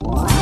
Wow.